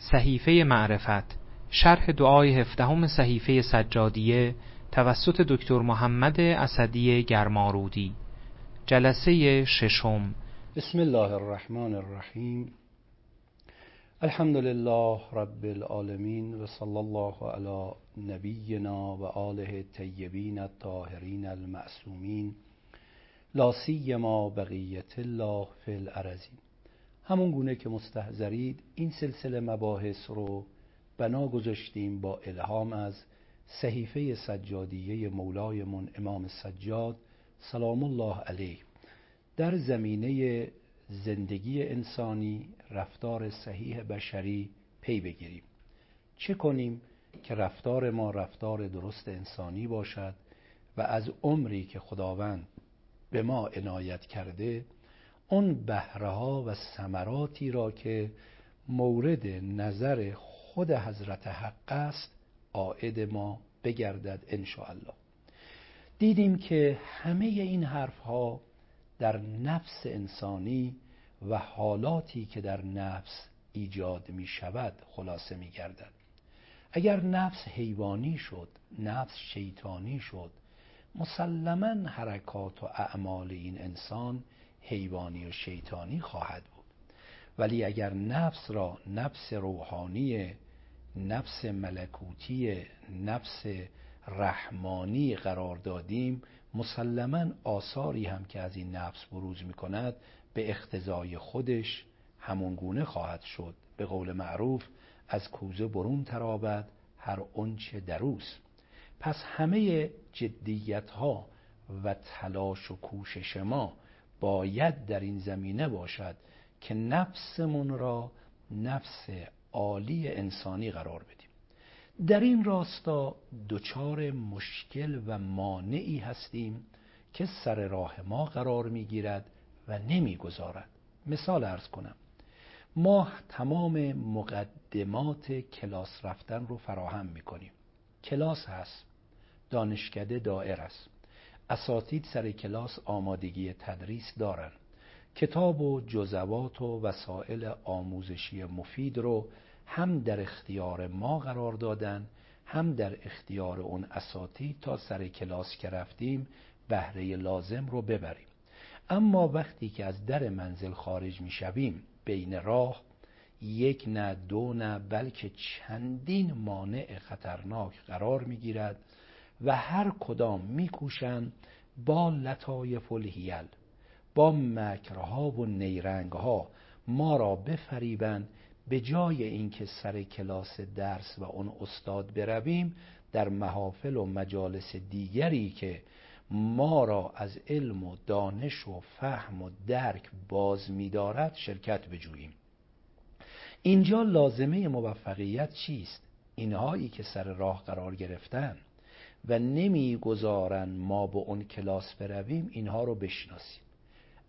صحیفه معرفت شرح دعای هفدهم صحیفه سجادیه توسط دکتر محمد اسدی گرمارودی. جلسه ششم. بسم الله الرحمن الرحیم. الحمد لله رب العالمین و صلی الله علی نبینا و آله الطیبین الطاهرین المعصومین. لا سیما بقیت الله فی الارضین. همون گونه که مستحضرید این سلسله مباحث رو بنا گذاشتیم با الهام از صحیفه سجادیه مولایمون امام سجاد سلام الله علیه. در زمینه زندگی انسانی رفتار صحیح بشری پی بگیریم. چه کنیم که رفتار ما رفتار درست انسانی باشد و از عمری که خداوند به ما عنایت کرده اون بهره و ثمراتی را که مورد نظر خود حضرت حق است عائد ما بگردد ان الله دیدیم که همه این حرف ها در نفس انسانی و حالاتی که در نفس ایجاد می شود خلاصه می گردد اگر نفس حیوانی شد نفس شیطانی شد مسلما حرکات و اعمال این انسان حیوانی و شیطانی خواهد بود. ولی اگر نفس را نفس روحانی نفس ملکوتی نفس رحمانی قرار دادیم مسلما آثاری هم که از این نفس بروز می کند به اختزای خودش همونگونه خواهد شد. به قول معروف از کوزه برون ترابد هر اونچه دروس پس همه جدیت ها و تلاش و کوشش ما باید در این زمینه باشد که نفسمون را نفس عالی انسانی قرار بدیم. در این راستا دچار مشکل و مانعی هستیم که سر راه ما قرار می‌گیرد و نمی‌گذارد. مثال ارز کنم. ما تمام مقدمات کلاس رفتن رو فراهم می‌کنیم. کلاس هست. دانشکده دائر است. اساتید سر کلاس آمادگی تدریس دارن کتاب و جزوات و وسایل آموزشی مفید رو هم در اختیار ما قرار دادن هم در اختیار اون اساتید تا سر کلاس که رفتیم بهره لازم رو ببریم. اما وقتی که از در منزل خارج می شویم بین راه یک نه دو نه بلکه چندین مانع خطرناک قرار می گیرد. و هر کدام میکوشند با لطایف الهیل با مکرها و نیرنگها ما را بفریبند به جای اینکه سر کلاس درس و اون استاد برویم در محافل و مجالس دیگری که ما را از علم و دانش و فهم و درک باز می‌دارد شرکت بجوییم. اینجا لازمه موفقیت چیست؟ اینهایی که سر راه قرار گرفتن. و نمی‌گذارن ما به اون کلاس برویم اینها رو بشناسیم.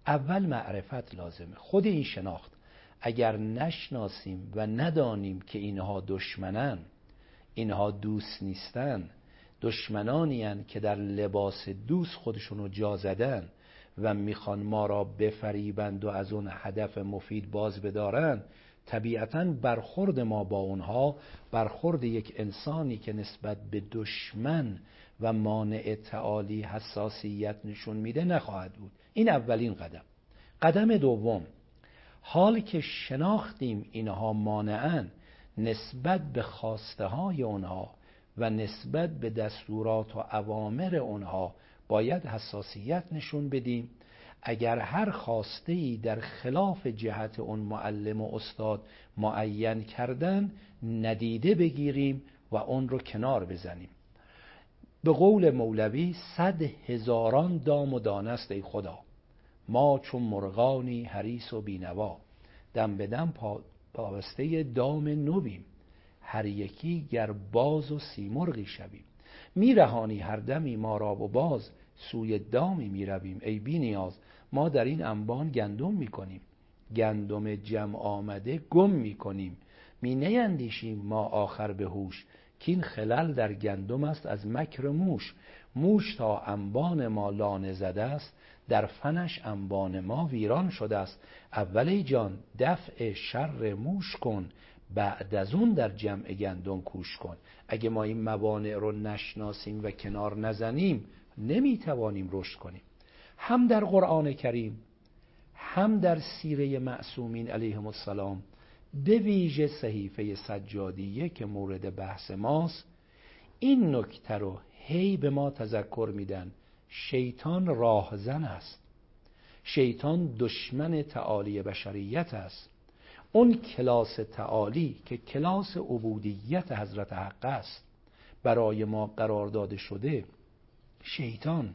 اول معرفت لازمه. خود این شناخت. اگر نشناسیم و ندانیم که اینها دشمنن اینها دوست نیستن دشمنانی که در لباس دوست خودشونو جا زدن و می‌خوان ما را بفریبند و از اون هدف مفید باز بدارن طبیعتا برخورد ما با اونها برخورد یک انسانی که نسبت به دشمن و مانع تعالی حساسیت نشون میده نخواهد بود. این اولین قدم. قدم دوم حال که شناختیم اینها مانعن نسبت به خواسته های اونها و نسبت به دستورات و اوامر اونها باید حساسیت نشون بدیم. اگر هر خواسته ای در خلاف جهت اون معلم و استاد معین کردن ندیده بگیریم و اون رو کنار بزنیم. به قول مولوی صد هزاران دام و دانست ای خدا. ما چون مرغانی حریس و بینوا. دم به دم پابسته دام نویم هر یکی گر باز و سیمرغی شویم. میرهانی هر دمی ما را و باز. سوی دامی می‌رویم. ای بی نیاز ما در این انبان گندم می‌کنیم. گندم جمع آمده گم می‌کنیم. می نیندیشیم ما آخر به هوش. که این خلل در گندم است از مکر موش. موش تا انبان ما لانه زده است. در فنش انبان ما ویران شده است. اول جان دفع شر موش کن. بعد از اون در جمع گندم کوش کن. اگه ما این موانع رو نشناسیم و کنار نزنیم نمی‌توانیم رشد کنیم. هم در قرآن کریم هم در سیره معصومین علیهم السلام به ویژه صحیفه سجادیه که مورد بحث ماست این نکته رو هی به ما تذکر میدن. شیطان راهزن است. شیطان دشمن تعالی بشریت است. اون کلاس تعالی که کلاس عبودیت حضرت حق است برای ما قرار داده شده شیطان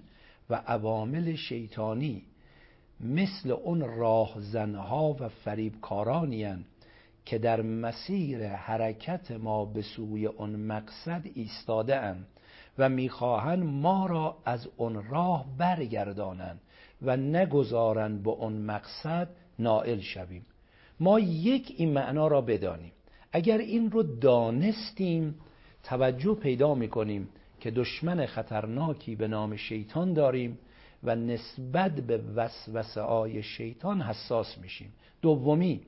و عوامل شیطانی مثل اون راهزنها و فریبکارانی که در مسیر حرکت ما به سوی اون مقصد ایستاده و می‌خواهند ما را از اون راه برگردانند و نگذارند به اون مقصد نائل شویم. ما یک این معنا را بدانیم. اگر این رو دانستیم توجه پیدا می‌کنیم که دشمن خطرناکی به نام شیطان داریم و نسبت به وسوسه های شیطان حساس میشیم. دومی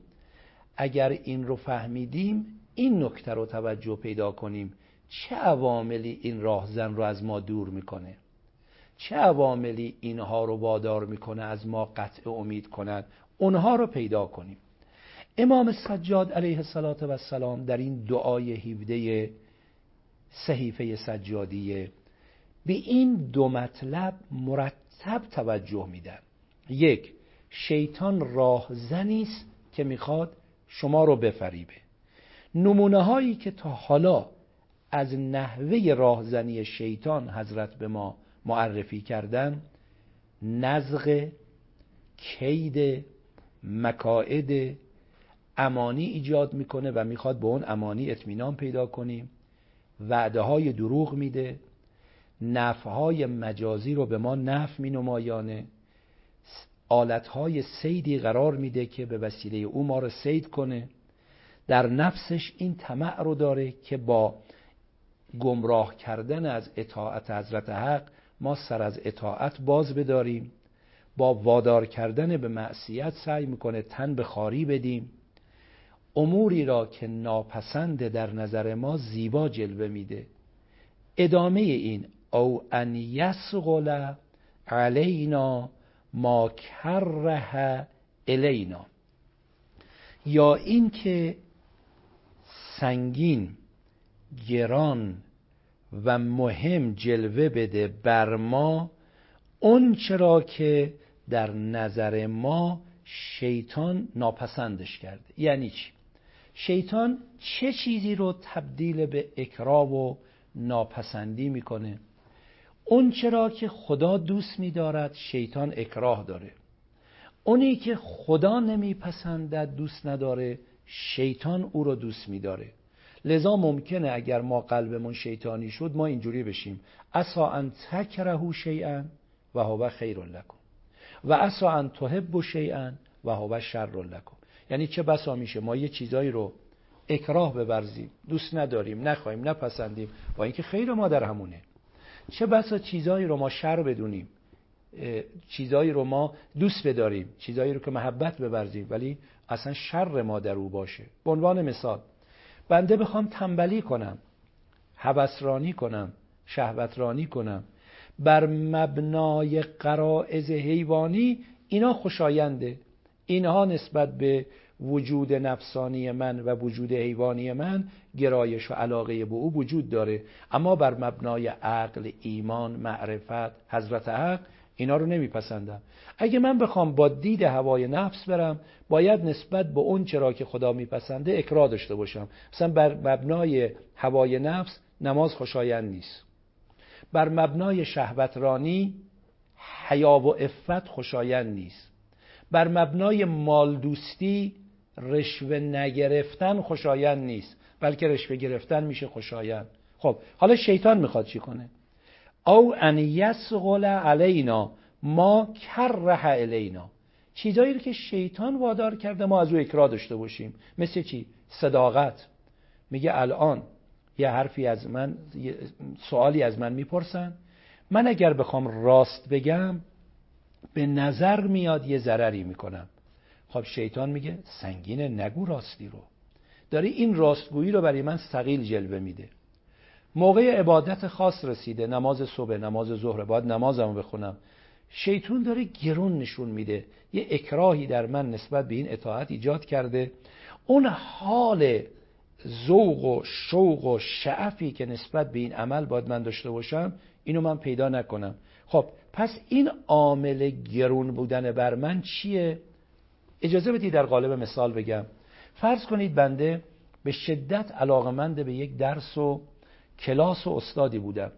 اگر این رو فهمیدیم این نکته رو توجه پیدا کنیم. چه عواملی این راهزن رو از ما دور می‌کنه؟ چه عواملی اینها رو وادار می‌کنه از ما قطع امید کنند اونها رو پیدا کنیم. امام سجاد علیه السلام در این دعای 17 صحیفه سجادیه به این دو مطلب مرتب توجه میدن. یک شیطان راهزنی است که می‌خواد شما رو بفریبه. نمونه هایی که تا حالا از نحوه راهزنی شیطان حضرت به ما معرفی کردن نزغ کید مکائد امانی ایجاد می‌کنه و می‌خواد به اون امانی اطمینان پیدا کنیم. وعده های دروغ میده نفهای مجازی رو به ما نف می نمایانه آلت های سیدی قرار میده که به وسیله او ما رو سید کنه. در نفسش این طمع رو داره که با گمراه کردن از اطاعت حضرت حق ما سر از اطاعت باز بداریم. با وادار کردن به معصیت سعی می‌کنه تن به خاری بدیم. اموری را که ناپسند در نظر ما زیبا جلوه میده. ادامه این او ان یسغل علینا ما کره الینا. یا اینکه سنگین گران و مهم جلوه بده بر ما اون چرا که در نظر ما شیطان ناپسندش کرده. یعنی چی؟ شیطان چه چیزی رو تبدیل به اکراه و ناپسندی می‌کنه؟ اون چرا که خدا دوست میدارد شیطان اکراه داره. اونی که خدا نمیپسندد دوست نداره شیطان او رو دوست میداره. لذا ممکنه اگر ما قلبمون شیطانی شد ما اینجوری بشیم. اسا ان تکرهو شیئا و هو خیر لکم. و اسا ان تحب شیئا و هو شر لکم. یعنی چه بسا میشه؟ ما یه چیزایی رو اکراه ببرزیم. دوست نداریم نخواهیم نپسندیم. با اینکه خیر ما در همونه. چه بسا چیزایی رو ما شر بدونیم؟ چیزایی رو ما دوست بداریم. چیزایی رو که محبت ببرزیم. ولی اصلا شر ما در او باشه. به عنوان مثال بنده بخوام تنبلی کنم هوسرانی کنم شهوترانی کنم. بر مبنای قرائز حیوانی اینا خوشاینده. اینها نسبت به وجود نفسانی من و وجود حیوانی من گرایش و علاقه به او وجود داره. اما بر مبنای عقل ایمان معرفت حضرت حق اینا رو نمیپسندم. اگه من بخوام با دید هوای نفس برم باید نسبت به اون چرا که خدا میپسنده اکرا داشته باشم. مثلا بر مبنای هوای نفس نماز خوشایند نیست. بر مبنای شهوترانی حیا و افت خوشایند نیست. بر مبنای مال دوستی رشوه نگرفتن خوشایند نیست بلکه رشوه گرفتن میشه خوشایند. خب حالا شیطان می‌خواد چی کنه؟ او ان یسغل علینا ما کره الینا چیزایی رو که شیطان وادار کرده ما از او اکرا داشته باشیم. مثل چی؟ صداقت. میگه الان یه حرفی از من سوالی از من می‌پرسن. من اگر بخوام راست بگم به نظر میاد یه ضرری می‌کنم. خب شیطان میگه سنگینه نگو راستی رو. داره این راستگویی رو برای من سقیل جلوه میده. موقع عبادت خاص رسیده نماز صبح نماز ظهر باید نمازمو بخونم. شیطون داره گرون نشون میده. یه اکراهی در من نسبت به این اطاعت ایجاد کرده. اون حال ذوق و شوق و شعفی که نسبت به این عمل باید من داشته باشم اینو من پیدا نکنم. خب پس این عامل گرون بودن بر من چیه؟ اجازه بدید در قالب مثال بگم. فرض کنید بنده به شدت علاقمند به یک درس و کلاس و استادی بودم.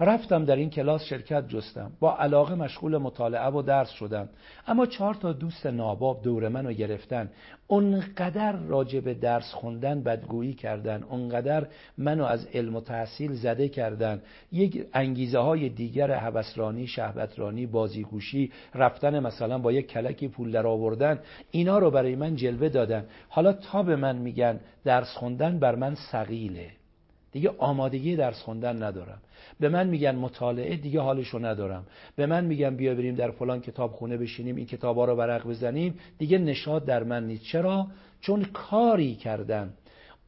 رفتم در این کلاس شرکت جستم. با علاقه مشغول مطالعه و درس شدم. اما چهار تا دوست ناباب دور منو گرفتن. اونقدر راجع به درس خوندن بدگویی کردن. اونقدر منو از علم و تحصیل زده کردن. یک انگیزه های دیگر هوسرانی شهوترانی بازیگوشی رفتن مثلا با یک کلکی پول در آوردن اینا رو برای من جلوه دادن. حالا تا به من میگن درس خوندن بر من سقیله دیگه آمادگی درس خوندن ندارم. به من میگن مطالعه دیگه حالشو ندارم. به من میگن بیا بریم در فلان کتاب خونه بشینیم این کتابا رو ورق بزنیم. دیگه نشاد در من نیست. چرا؟ چون کاری کردم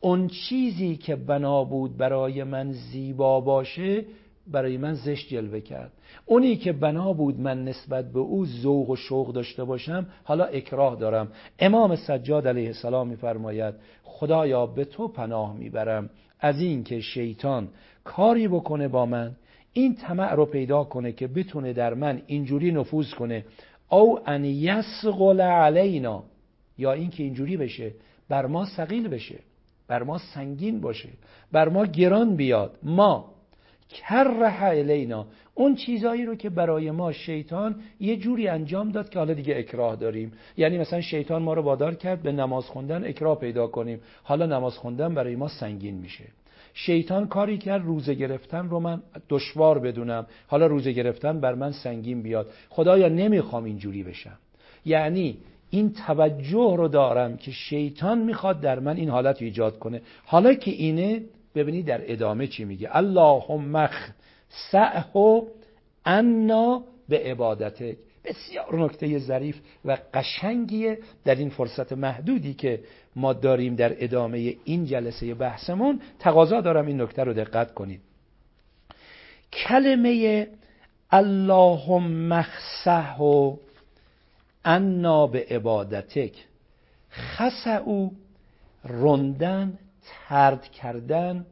اون چیزی که بنا بود برای من زیبا باشه برای من زشت جلوه کرد. اونی که بنا بود من نسبت به او ذوق و شوق داشته باشم حالا اکراه دارم. امام سجاد علیه السلام میفرماید خدایا به تو پناه می‌برم. از این که شیطان کاری بکنه با من این طمع رو پیدا کنه که بتونه در من اینجوری نفوذ کنه. او ان یسقل علینا. یا اینکه اینجوری بشه بر ما سقیل بشه بر ما سنگین باشه بر ما گران بیاد. ما کره الینا. اون چیزایی رو که برای ما شیطان یه جوری انجام داد که حالا دیگه اکراه داریم. یعنی مثلا شیطان ما رو وادار کرد به نماز خوندن اکراه پیدا کنیم. حالا نماز خوندن برای ما سنگین میشه. شیطان کاری کرد روزه گرفتن رو من دشوار بدونم. حالا روزه گرفتن بر من سنگین بیاد. خدایا نمی‌خوام اینجوری بشم. یعنی این توجه رو دارم که شیطان می‌خواد در من این حالت ایجاد کنه. حالا که اینه ببینید در ادامه چی میگه. اللهم سعه انا به عبادتک. بسیار نکته ظریف و قشنگیه در این فرصت محدودی که ما داریم در ادامه این جلسه بحثمون. تقاضا دارم این نکته رو دقت کنید. کلمه اللهم مخصه و انا به عبادتک. او رندن ترد کردن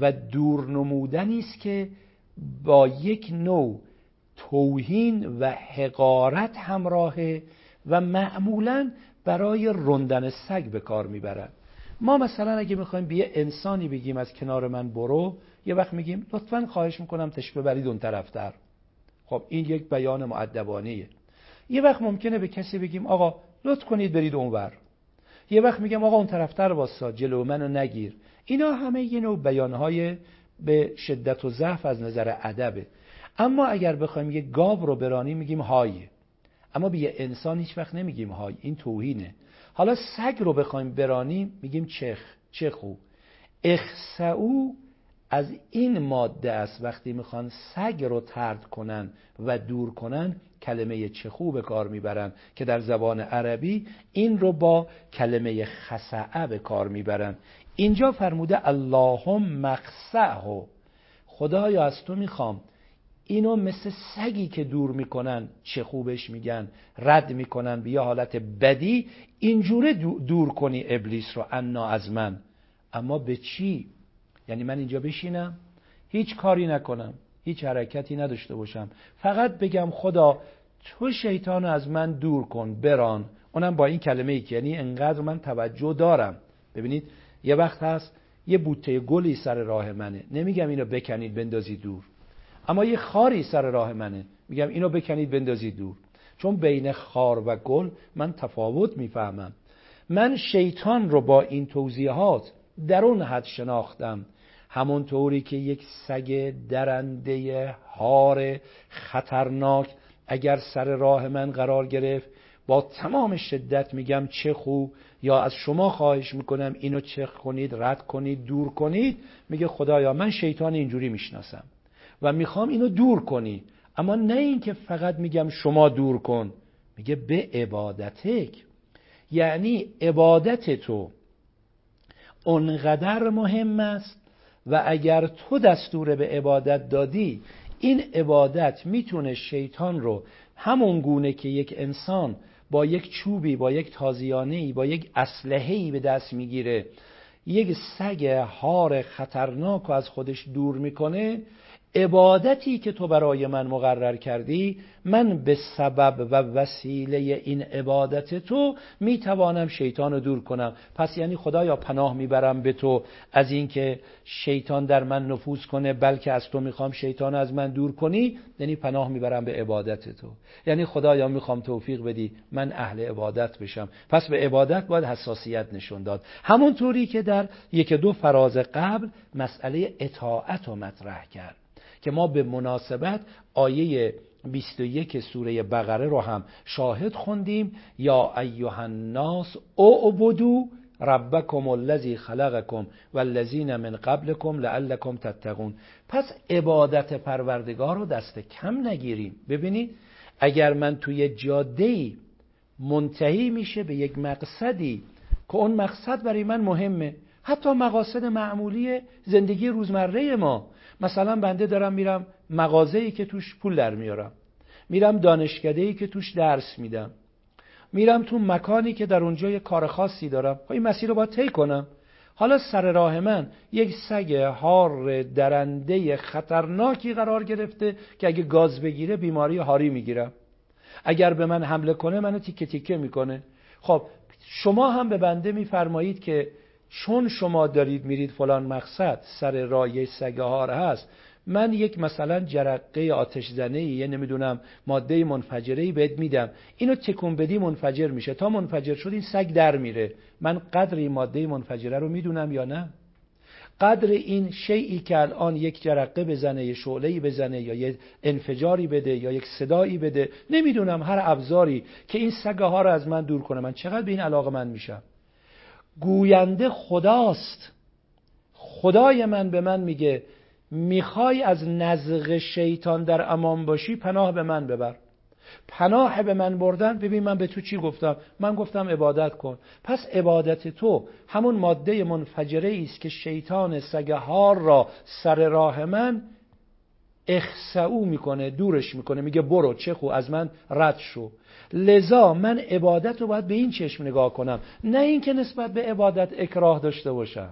و دور نمودنی است که با یک نوع توهین و حقارت همراهه و معمولا برای رندن سگ به کار می‌برن ما مثلا اگه می‌خوایم به یه انسانی بگیم از کنار من برو یه وقت میگیم لطفا خواهش می‌کنم تشک ببرید اون طرفتر خب این یک بیان معدبانه یه وقت ممکنه به کسی بگیم آقا لطف کنید برید اونور. یه وقت میگم آقا اون طرفتر واسا جلو منو نگیر. اینا همه یه نوع بیانهای به شدت و ضعف از نظر ادبه. اما اگر بخوایم یه گاو رو برانیم میگیم های. اما به انسان هیچ وقت نمیگیم های. این توهینه. حالا سگ رو بخوایم برانیم میگیم چخ. چخو. اخسعو از این ماده است وقتی می‌خوان سگ رو ترد کنن و دور کنن کلمه چخو به کار می‌برن که در زبان عربی این رو با کلمه خسعه به کار می‌برن. اینجا فرموده اللهم مخسعه. خدایا از تو می‌خوام. اینو مثل سگی که دور می‌کنن چه خوبش میگن رد می‌کنن به یه حالت بدی اینجوره دور کنی ابلیس رو انا از من. اما به چی؟ یعنی من اینجا بشینم هیچ کاری نکنم هیچ حرکتی نداشته باشم. فقط بگم خدا تو شیطان از من دور کن بران. اونم با این کلمه ای که یعنی انقدر من توجه دارم. ببینید یه وقت هست یه بوته گلی سر راه منه. نمیگم اینو بکنید بندازید دور. اما یه خاری سر راه منه. میگم اینو بکنید بندازید دور. چون بین خار و گل من تفاوت می‌فهمم. من شیطان رو با این توضیحات در اون حد شناختم. همونطوری که یک سگ درنده هار خطرناک اگر سر راه من قرار گرفت با تمام شدت میگم چه خوب یا از شما خواهش می‌کنم اینو چخ کنید رد کنید دور کنید. میگه خدایا من شیطان اینجوری می‌شناسم و می‌خوام اینو دور کنی. اما نه اینکه فقط میگم شما دور کن. میگه به عبادتک. یعنی عبادت تو. اونقدر مهم است و اگر تو دستور به عبادت دادی این عبادت می‌تونه شیطان رو همون گونه که یک انسان با یک چوبی با یک تازیانه با یک اسلحه‌ای به دست می‌گیره یک سگ هار خطرناک و از خودش دور می‌کنه عبادتی که تو برای من مقرر کردی من به سبب و وسیله این عبادت تو می‌توانم شیطان رو دور کنم. پس یعنی خدایا پناه می‌برم به تو از اینکه شیطان در من نفوذ کنه بلکه از تو می‌خوام شیطان از من دور کنی یعنی پناه می‌برم به عبادت تو. یعنی خدایا می‌خوام توفیق بدی من اهل عبادت بشم. پس به عبادت باید حساسیت نشون داد. همونطوری که در یک دو فراز قبل مسئله اطاعت رو مطرح کرد. که ما به مناسبت آیه 21 سوره بقره رو هم شاهد خوندیم. یا ایها الناس اعبدوا ربکم الذی خلقکم والذین من قبلکم لعلکم تتقون. پس عبادت پروردگار رو دست کم نگیریم. ببینید اگر من توی جاده منتهی میشه به یک مقصدی که اون مقصد برای من مهمه. حتی مقاصد معمولی زندگی روزمره ما. مثلا بنده دارم میرم مغازه‌ای که توش پول در میارم. میرم دانشکده‌ای که توش درس میدم. میرم تو مکانی که در اونجا یه کار خاصی دارم. خب این مسیر رو باید طی کنم. حالا سر راه من یک سگ هار درنده خطرناکی قرار گرفته که اگه گاز بگیره بیماری هاری می‌گیرم. اگر به من حمله کنه منو تیکه تیکه می‌کنه. خب شما هم به بنده میفرمایید که چون شما دارید میرید فلان مقصد سر رایه سگهار هست. من یک مثلا جرقه آتش زنه یه نمی‌دونم ماده منفجره ای بهت میدم. اینو تکون بدی منفجر میشه. تا منفجر شد این سگ در میره. من قدر این ماده منفجره رو می‌دونم یا نه؟ قدر این شیعی که الان یک جرقه بزنه یه شعله بزنه یا یه انفجاری بده یا یک صدایی بده نمی‌دونم هر ابزاری که این سگه ها رو از من دور کنه. من چقدر به این علاقه من میشم؟ گوینده خداست. خدای من به من میگه می‌خوای از نزغ شیطان در امان باشی پناه به من ببر. پناه به من بردن ببین من به تو چی گفتم؟ من گفتم عبادت کن. پس عبادت تو همون ماده منفجره است که شیطان سگهار را سر راه من اخسعو می‌کنه دورش می‌کنه میگه برو چه خو از من رد شو. لذا من عبادت رو باید به این چشم نگاه کنم. نه اینکه نسبت به عبادت اکراه داشته باشم.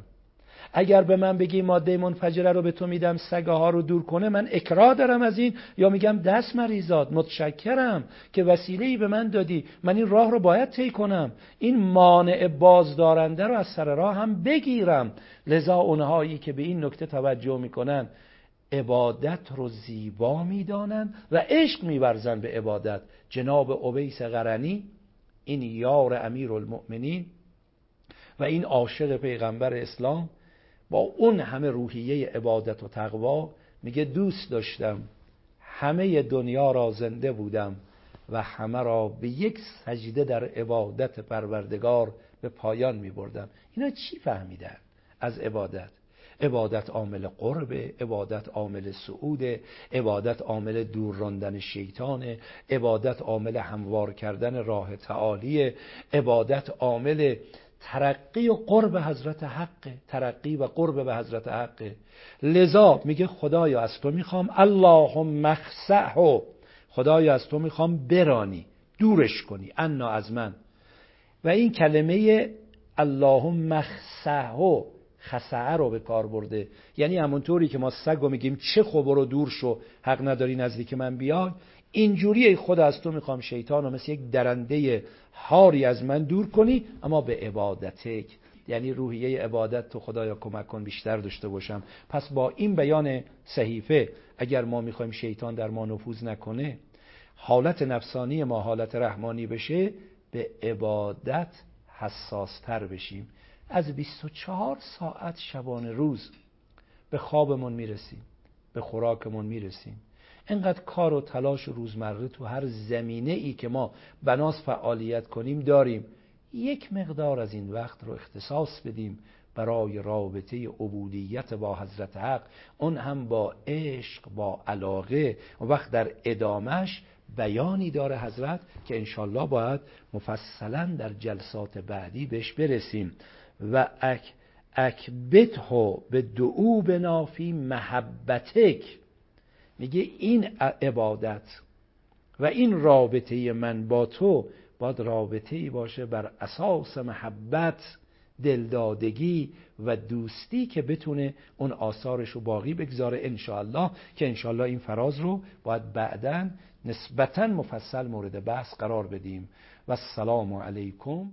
اگر به من بگی ماده منفجره رو به تو میدم سگه ها رو دور کنه من اکراه دارم از این. یا میگم دست مریزاد متشکرم که وسیله ای به من دادی. من این راه رو باید طی کنم. این مانع بازدارنده رو از سر راه هم بگیرم. لذا اونهایی که به این نکته توجه می‌کنن عبادت رو زیبا می‌دانند و عشق میورزن به عبادت. جناب عبیس قرنی این یار امیر المؤمنین و این عاشق پیغمبر اسلام با اون همه روحیه عبادت و تقوا میگه دوست داشتم. همه دنیا را زنده بودم و همه را به یک سجده در عبادت پروردگار به پایان می بردم اینا چی فهمیدن از عبادت؟ عبادت عامل قرب عبادت عامل سعود عبادت عامل دور راندن شیطان عبادت عامل هموار کردن راه تعالی عبادت عامل ترقی و قرب حضرت حق ترقی و قرب به حضرت حق. لذا میگه خدایا از تو می‌خوام اللهم مخسعه خدایا از تو می‌خوام برانی دورش کنی. انا از من. و این کلمه اللهم مخسعه خسعه رو به کار برده. یعنی همونطوری که ما سگ رو میگیم چه خبر رو دور شو حق نداری نزدیک من بیای. اینجوری خود از تو می‌خوام شیطان رو مثل یک درنده هاری از من دور کنی اما به عبادتک. یعنی روحیه عبادت تو خدایا کمک کن بیشتر داشته باشم. پس با این بیان صحیفه اگر ما می‌خوایم شیطان در ما نفوذ نکنه حالت نفسانی ما حالت رحمانی بشه به عبادت حساستر بشیم. از 24 ساعت شبانه روز به خوابمون می‌رسیم به خوراکمون می‌رسیم. انقدر کار و تلاش و روزمره تو هر زمینه ای که ما بناس فعالیت کنیم داریم. یک مقدار از این وقت رو اختصاص بدیم برای رابطه عبودیت با حضرت حق. اون هم با عشق با علاقه. و وقت در ادامش بیانی داره حضرت که انشالله باید مفصلا در جلسات بعدی بهش برسیم. و اکبته به دعو بنافی محبتک. میگه این عبادت و این رابطه من با تو باید رابطه ای باشه بر اساس محبت دلدادگی و دوستی که بتونه اون آثارش رو باقی بگذاره انشاءالله که انشاءالله این فراز رو باید بعدا نسبتا مفصل مورد بحث قرار بدیم. و السلام علیکم.